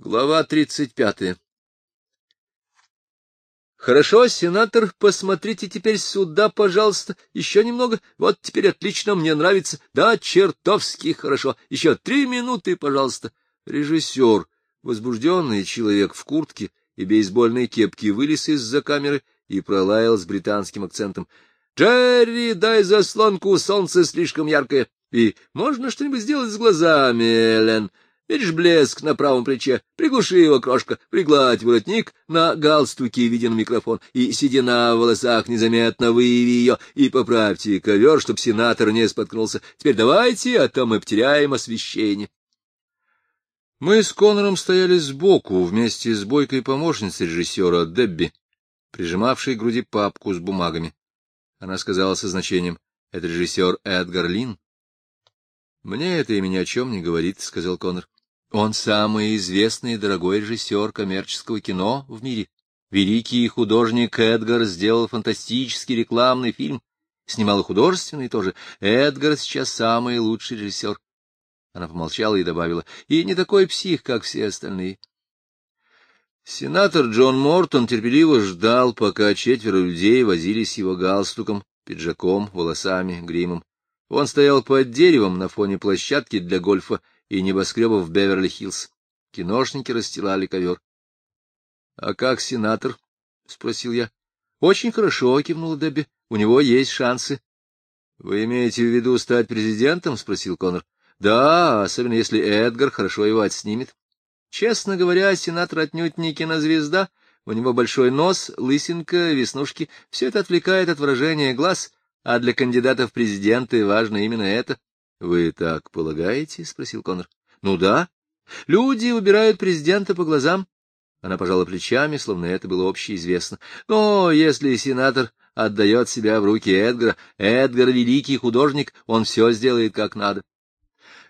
Глава тридцать пятая Хорошо, сенатор, посмотрите теперь сюда, пожалуйста, еще немного. Вот теперь отлично, мне нравится. Да, чертовски хорошо. Еще три минуты, пожалуйста. Режиссер, возбужденный человек в куртке и бейсбольной кепке, вылез из-за камеры и пролаял с британским акцентом. — Джерри, дай заслонку, солнце слишком яркое. И можно что-нибудь сделать с глазами, Эллен? Видишь блеск на правом плече? Приглуши его, крошка, пригладь воротник, на галстуке виден микрофон, и седина в волосах незаметно выяви ее, и поправьте ковер, чтоб сенатор не споткнулся. Теперь давайте, а то мы потеряем освещение. Мы с Конором стояли сбоку, вместе с бойкой помощницей режиссера Дебби, прижимавшей к груди папку с бумагами. Она сказала со значением, — это режиссер Эдгар Лин. — Мне это имя ни о чем не говорит, — сказал Конор. Он самый известный и дорогой режиссер коммерческого кино в мире. Великий художник Эдгар сделал фантастический рекламный фильм, снимал и художественный тоже. Эдгар сейчас самый лучший режиссер. Она помолчала и добавила, и не такой псих, как все остальные. Сенатор Джон Мортон терпеливо ждал, пока четверо людей возились его галстуком, пиджаком, волосами, гримом. Он стоял под деревом на фоне площадки для гольфа и небоскребов Беверли-Хиллз. Киношники расстилали ковер. — А как сенатор? — спросил я. — Очень хорошо, — кивнула Дебби. — У него есть шансы. — Вы имеете в виду стать президентом? — спросил Конор. — Да, особенно если Эдгар хорошо его отснимет. Честно говоря, сенатор отнюдь не кинозвезда. У него большой нос, лысинка, веснушки. Все это отвлекает от выражения глаз, а для кандидата в президенты важно именно это. — Вы так полагаете? — спросил Конор. — Ну да. Люди выбирают президента по глазам. Она пожала плечами, словно это было общеизвестно. Но если сенатор отдает себя в руки Эдгара, Эдгар — великий художник, он все сделает как надо.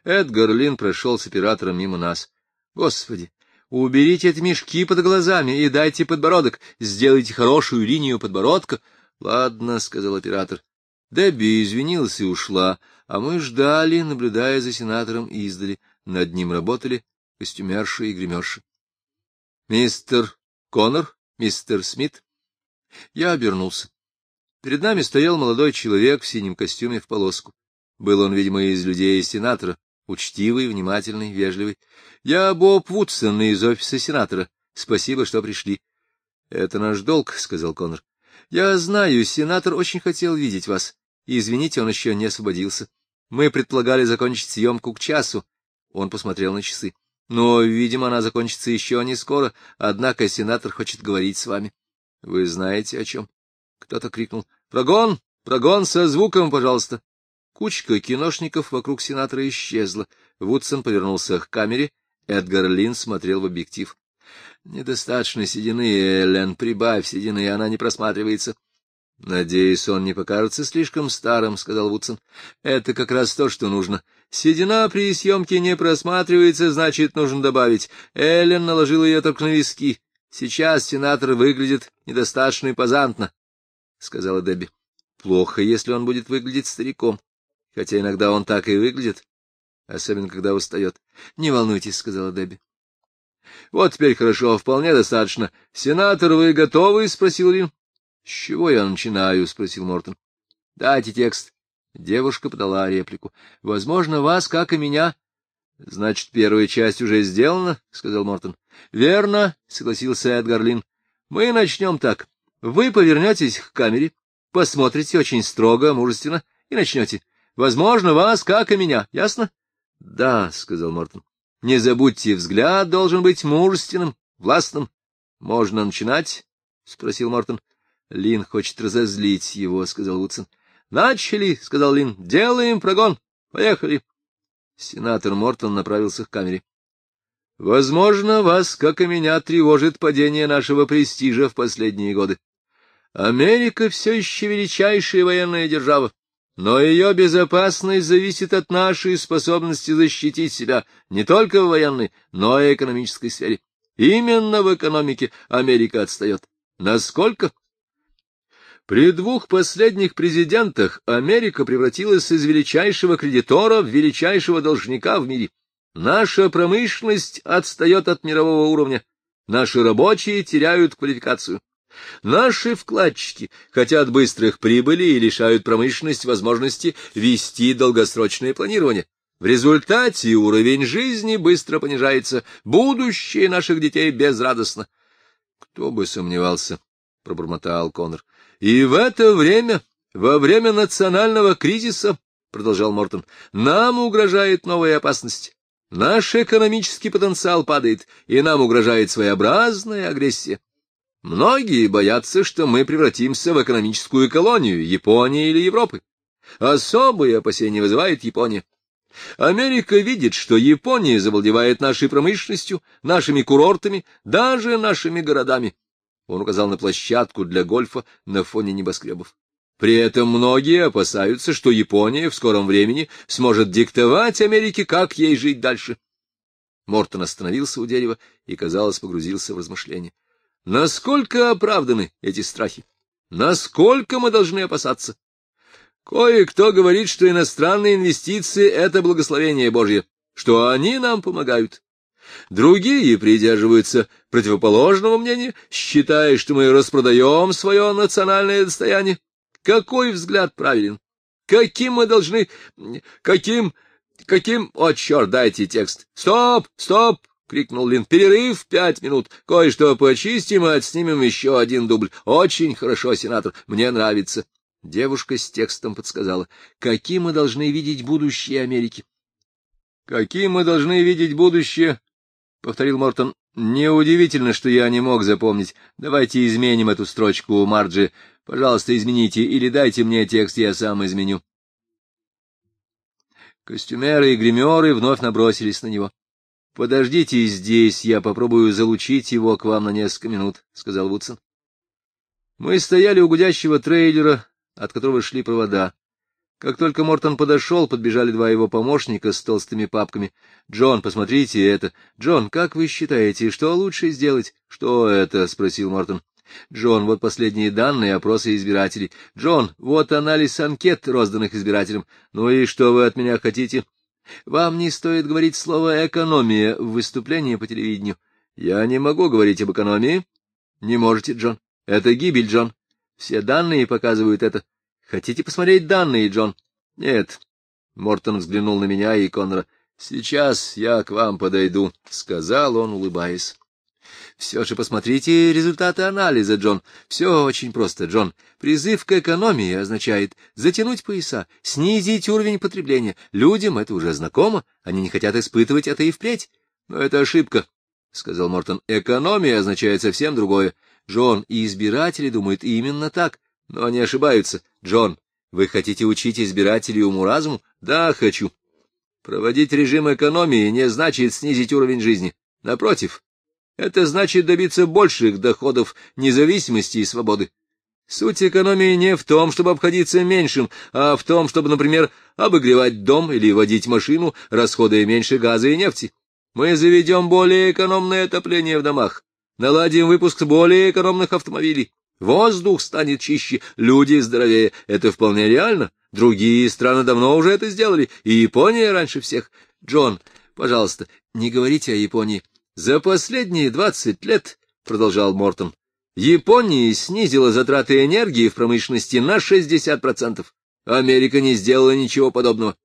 Эдгар Лин прошел с оператором мимо нас. Господи, уберите эти мешки под глазами и дайте подбородок, сделайте хорошую линию подбородка. — Ладно, — сказал оператор. Дебби извинилась и ушла, а мы ждали, наблюдая за сенатором издали. Над ним работали костюмерши и гримерши. — Мистер Коннор? Мистер Смит? Я обернулся. Перед нами стоял молодой человек в синем костюме в полоску. Был он, видимо, из людей сенатора, учтивый, внимательный, вежливый. — Я Боб Вудсон из офиса сенатора. Спасибо, что пришли. — Это наш долг, — сказал Коннор. — Я знаю, сенатор очень хотел видеть вас. Извините, он еще не освободился. Мы предполагали закончить съемку к часу. Он посмотрел на часы. Но, видимо, она закончится еще не скоро, однако сенатор хочет говорить с вами. Вы знаете, о чем? Кто-то крикнул. Прогон! Прогон со звуком, пожалуйста! Кучка киношников вокруг сенатора исчезла. Вудсон повернулся к камере. Эдгар Лин смотрел в объектив. — Недостаточно седины, Эллен, прибавь седины, она не просматривается. — Надеюсь, он не покажется слишком старым, — сказал Вудсон. — Это как раз то, что нужно. Седина при съемке не просматривается, значит, нужно добавить. Эллен наложил ее только на виски. Сейчас сенатор выглядит недостаточно импозантно, — сказала Дебби. — Плохо, если он будет выглядеть стариком, хотя иногда он так и выглядит, особенно когда устает. — Не волнуйтесь, — сказала Дебби. — Вот теперь хорошо, вполне достаточно. — Сенатор, вы готовы? — спросил Лин. — С чего я начинаю? — спросил Мортон. — Дайте текст. Девушка подала реплику. — Возможно, вас, как и меня. — Значит, первая часть уже сделана, — сказал Мортон. — Верно, — согласился Эдгар Лин. — Мы начнем так. Вы повернетесь к камере, посмотрите очень строго, мужественно и начнете. Возможно, вас, как и меня. Ясно? — Да, — сказал Мортон. — Не забудьте, взгляд должен быть мужественным, властным. — Можно начинать? — спросил Мортон. — Лин хочет разозлить его, — сказал Вудсон. — Начали, — сказал Лин. — Делаем прогон. Поехали. Сенатор Мортон направился к камере. — Возможно, вас, как и меня, тревожит падение нашего престижа в последние годы. Америка все еще величайшая военная держава, но ее безопасность зависит от нашей способности защитить себя не только в военной, но и экономической сфере. Именно в экономике Америка отстает. Насколько? При двух последних президентах Америка превратилась из величайшего кредитора в величайшего должника в мире. Наша промышленность отстает от мирового уровня. Наши рабочие теряют квалификацию. Наши вкладчики хотят быстрых прибылей и лишают промышленность возможности вести долгосрочное планирование. В результате уровень жизни быстро понижается, будущее наших детей безрадостно. — Кто бы сомневался, — пробормотал Коннор. — И в это время, во время национального кризиса, — продолжал Мортон, — нам угрожает новая опасность. Наш экономический потенциал падает, и нам угрожает своеобразная агрессия. Многие боятся, что мы превратимся в экономическую колонию Японии или Европы. Особые опасения вызывает Япония. Америка видит, что Япония завладевает нашей промышленностью, нашими курортами, даже нашими городами. Он указал на площадку для гольфа на фоне небоскребов. При этом многие опасаются, что Япония в скором времени сможет диктовать Америке, как ей жить дальше. Мортон остановился у дерева и, казалось, погрузился в размышления. Насколько оправданы эти страхи? Насколько мы должны опасаться? Кое-кто говорит, что иностранные инвестиции — это благословение Божье, что они нам помогают. Другие придерживаются противоположного мнения, считая, что мы распродаем свое национальное достояние. Какой взгляд правилен? Каким мы должны... Каким... Каким... О, черт, дайте текст. Стоп! Стоп! — крикнул Лин. — Перерыв пять минут. Кое-что почистим и отснимем еще один дубль. Очень хорошо, сенатор. Мне нравится. Девушка с текстом подсказала. — Каким мы должны видеть будущее Америки? — Каким мы должны видеть будущее? — повторил Мортон. — Неудивительно, что я не мог запомнить. Давайте изменим эту строчку у Марджи. Пожалуйста, измените, или дайте мне текст, я сам изменю. Костюмеры и гримеры вновь набросились на него. — Подождите здесь, я попробую залучить его к вам на несколько минут, — сказал Вудсон. Мы стояли у гудящего трейлера, от которого шли провода. Как только Мортон подошел, подбежали два его помощника с толстыми папками. — Джон, посмотрите это. Джон, как вы считаете, что лучше сделать? — Что это? — спросил Мортон. — Джон, вот последние данные опроса избирателей. Джон, вот анализ анкет, розданных избирателям. Ну и что вы от меня хотите? — Вам не стоит говорить слово «экономия» в выступлении по телевидению. — Я не могу говорить об экономии. — Не можете, Джон. Это гибель, Джон. Все данные показывают это. Хотите посмотреть данные, Джон? Нет. Мортон взглянул на меня и Коннора. Сейчас я к вам подойду, — сказал он, улыбаясь. Все же посмотрите результаты анализа, Джон. Все очень просто, Джон. Призыв к экономии означает затянуть пояса, снизить уровень потребления. Людям это уже знакомо, они не хотят испытывать это и впредь. Но это ошибка, — сказал Мортон. Экономия означает совсем другое. Джон и избиратели думают именно так, но они ошибаются. Джон, вы хотите учить избирателей уму-разуму? Да, хочу. Проводить режим экономии не значит снизить уровень жизни. Напротив, это значит добиться больших доходов, независимости и свободы. Суть экономии не в том, чтобы обходиться меньшим, а в том, чтобы, например, обогревать дом или водить машину, расходуя меньше газа и нефти. Мы заведем более экономное отопление в домах, Наладим выпуск более экономных автомобилей. Воздух станет чище, люди здоровее. Это вполне реально. Другие страны давно уже это сделали, и Япония раньше всех. Джон, пожалуйста, не говорите о Японии. За последние двадцать лет, — продолжал Мортон, — Япония снизила затраты энергии в промышленности на 60%. Америка не сделала ничего подобного.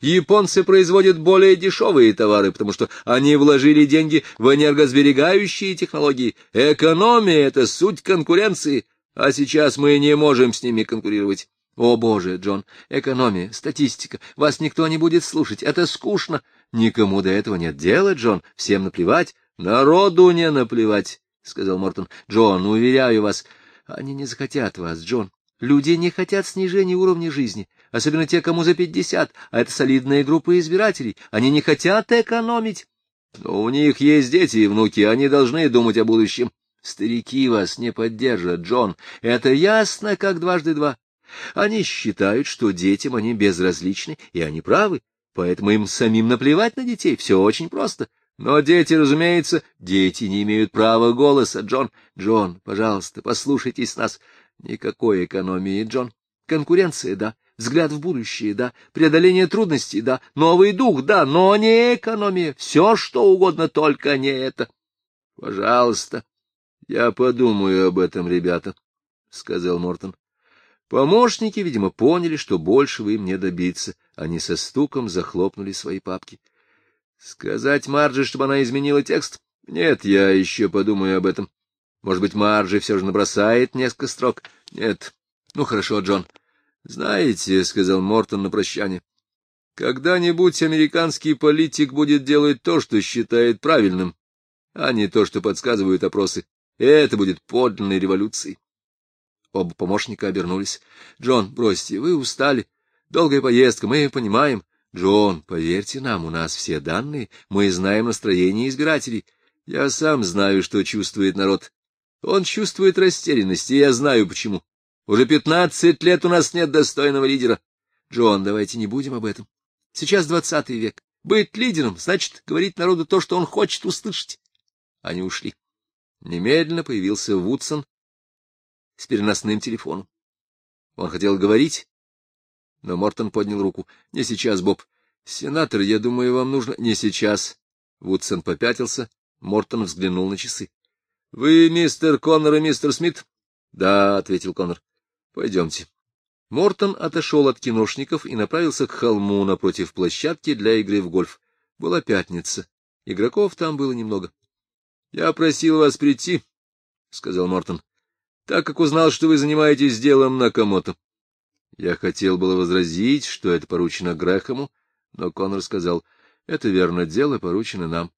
Японцы производят более дешевые товары, потому что они вложили деньги в энергосберегающие технологии. Экономия — это суть конкуренции, а сейчас мы не можем с ними конкурировать. О, боже, Джон, экономия, статистика, вас никто не будет слушать, это скучно. Никому до этого нет дела, Джон, всем наплевать. Народу не наплевать, — сказал Мортон. Джон, уверяю вас, они не захотят вас, Джон. Люди не хотят снижения уровня жизни особенно те, кому за пятьдесят, а это солидная группа избирателей. Они не хотят экономить. Но у них есть дети и внуки, они должны думать о будущем. Старики вас не поддержат, Джон. Это ясно, как дважды два. Они считают, что детям они безразличны, и они правы, поэтому им самим наплевать на детей. Все очень просто. Но дети, разумеется, дети не имеют права голоса, Джон. Джон, пожалуйста, послушайтесь нас. Никакой экономии, Джон. Конкуренция, да, Взгляд в будущее, да. Преодоление трудностей, да. Новый дух, да. Но не экономия. Все, что угодно, только не это. — Пожалуйста. Я подумаю об этом, ребята, — сказал Мортон. Помощники, видимо, поняли, что большего им не добиться. Они со стуком захлопнули свои папки. — Сказать Марджи, чтобы она изменила текст? — Нет, я еще подумаю об этом. Может быть, Марджи все же набросает несколько строк? — Нет. — Ну, хорошо, Джон. — Знаете, — сказал Мортон на прощание, — когда-нибудь американский политик будет делать то, что считает правильным, а не то, что подсказывают опросы. Это будет подлинной революцией. Оба помощника обернулись. — Джон, бросьте, вы устали. Долгая поездка, мы понимаем. Джон, поверьте нам, у нас все данные, мы знаем настроение избирателей. Я сам знаю, что чувствует народ. Он чувствует растерянность, и я знаю почему. Уже пятнадцать лет у нас нет достойного лидера. Джон, давайте не будем об этом. Сейчас двадцатый век. Быть лидером значит говорить народу то, что он хочет услышать. Они ушли. Немедленно появился Вудсон с переносным телефоном. Он хотел говорить, но Мортон поднял руку. — Не сейчас, Боб. — Сенатор, я думаю, вам нужно... — Не сейчас. Вудсон попятился. Мортон взглянул на часы. — Вы мистер Коннор и мистер Смит? — Да, — ответил Коннор. — Пойдемте. Мортон отошел от киношников и направился к холму напротив площадки для игры в гольф. Была пятница. Игроков там было немного. — Я просил вас прийти, — сказал Мортон, — так как узнал, что вы занимаетесь делом Накамото. Я хотел было возразить, что это поручено Грэхому, но Коннор сказал, — это верно, дело поручено нам.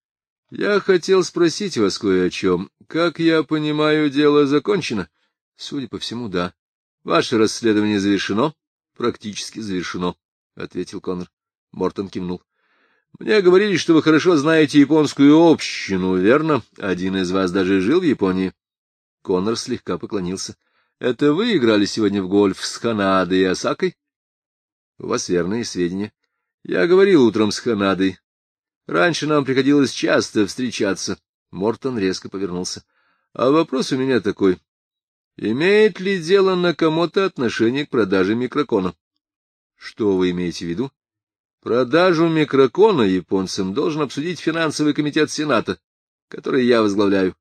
Я хотел спросить вас кое о чем. Как я понимаю, дело закончено? Судя по всему, да. Ваше расследование завершено? Практически завершено, — ответил Коннор. Мортон кивнул. Мне говорили, что вы хорошо знаете японскую общину, верно? Один из вас даже жил в Японии. Коннор слегка поклонился. — Это вы играли сегодня в гольф с Ханадой и Осакой? — У вас верные сведения. Я говорил утром с Ханадой. Раньше нам приходилось часто встречаться. Мортон резко повернулся. — А вопрос у меня такой. Имеет ли дело на кому-то отношение к продаже микрокона? — Что вы имеете в виду? — Продажу микрокона японцам должен обсудить финансовый комитет Сената, который я возглавляю.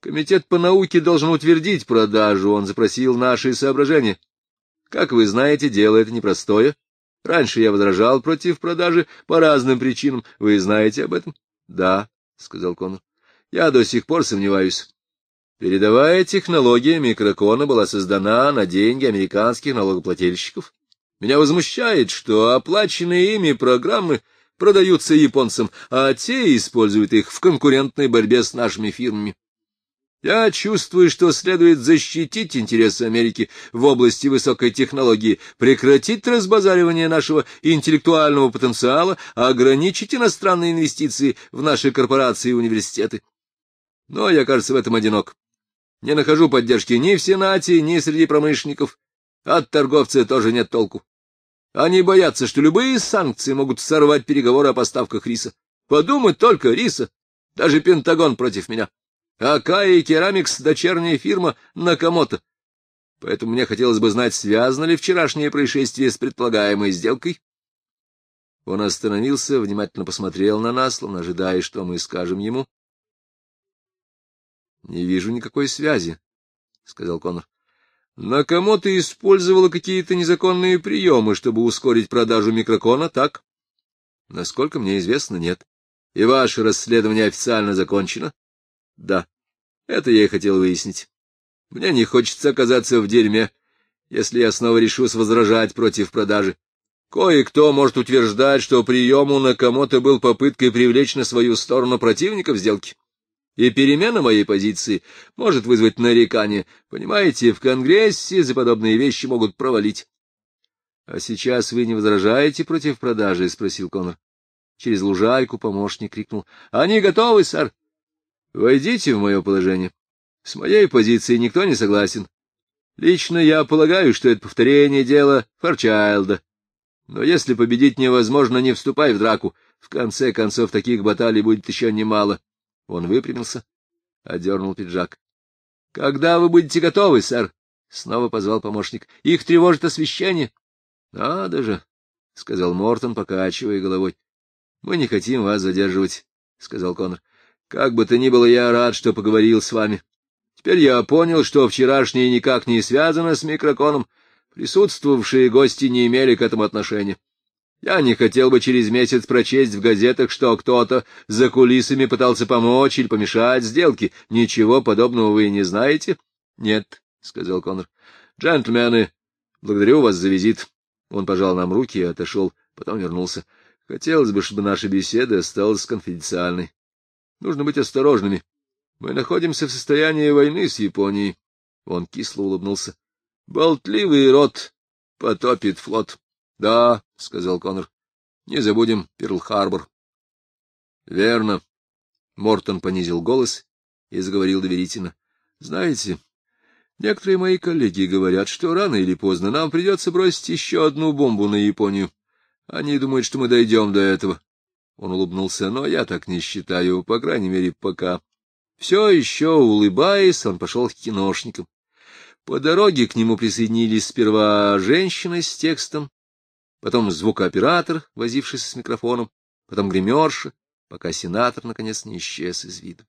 Комитет по науке должен утвердить продажу, он запросил наши соображения. Как вы знаете, дело это непростое. Раньше я возражал против продажи по разным причинам. Вы знаете об этом? — Да, — сказал Коннор. — Я до сих пор сомневаюсь. Передовая технология микрокона была создана на деньги американских налогоплательщиков. Меня возмущает, что оплаченные ими программы продаются японцам, а те используют их в конкурентной борьбе с нашими фирмами. Я чувствую, что следует защитить интересы Америки в области высокой технологии, прекратить разбазаривание нашего интеллектуального потенциала, ограничить иностранные инвестиции в наши корпорации и университеты. Но я, кажется, в этом одинок. Не нахожу поддержки ни в Сенате, ни среди промышленников. От торговца тоже нет толку. Они боятся, что любые санкции могут сорвать переговоры о поставках риса. Подумать только, риса. Даже Пентагон против меня. Акая и Керамикс — дочерняя фирма Накамото. Поэтому мне хотелось бы знать, связано ли вчерашнее происшествие с предполагаемой сделкой. Он остановился, внимательно посмотрел на нас, ожидая, что мы скажем ему. — Не вижу никакой связи, — сказал Коннор. Накамото использовала какие-то незаконные приемы, чтобы ускорить продажу микрокона, так? Насколько мне известно, нет. И ваше расследование официально закончено? Да. Это я и хотел выяснить. Мне не хочется оказаться в дерьме, если я снова решусь возражать против продажи. Кое-кто может утверждать, что прием у Накамото был попыткой привлечь на свою сторону противников сделки и перемена моей позиции может вызвать нарекание. Понимаете, в Конгрессе за подобные вещи могут провалить. — А сейчас вы не возражаете против продажи? — спросил Конор. Через лужайку помощник крикнул. — Они готовы, сэр. — Войдите в мое положение. С моей позиции никто не согласен. Лично я полагаю, что это повторение дела Фарчайлда. Но если победить невозможно, не вступай в драку. В конце концов, таких баталий будет еще немало. Он выпрямился, одернул пиджак. — Когда вы будете готовы, сэр? — снова позвал помощник. — Их тревожит освещение. — Надо же, — сказал Мортон, покачивая головой. — Мы не хотим вас задерживать, — сказал Конор. — Как бы то ни было, я рад, что поговорил с вами. Теперь я понял, что вчерашнее никак не связано с микроконом. Присутствовавшие гости не имели к этому отношения. Я не хотел бы через месяц прочесть в газетах, что кто-то за кулисами пытался помочь или помешать сделке. Ничего подобного вы не знаете? — Нет, — сказал Конор. — Джентльмены, благодарю вас за визит. Он пожал нам руки и отошел, потом вернулся. Хотелось бы, чтобы наша беседа осталась конфиденциальной. Нужно быть осторожными. Мы находимся в состоянии войны с Японией. Он кисло улыбнулся. Болтливый рот потопит флот. — Да, — сказал Конор. — Не забудем Перл-Харбор. — Верно. Мортон понизил голос и заговорил доверительно. — Знаете, некоторые мои коллеги говорят, что рано или поздно нам придется бросить еще одну бомбу на Японию. Они думают, что мы дойдем до этого. Он улыбнулся, но я так не считаю, по крайней мере, пока. Все еще улыбаясь, он пошел к киношникам. По дороге к нему присоединились сперва женщина с текстом, потом звукооператор, возившийся с микрофоном, потом гримерша, пока сенатор, наконец, не исчез из виду.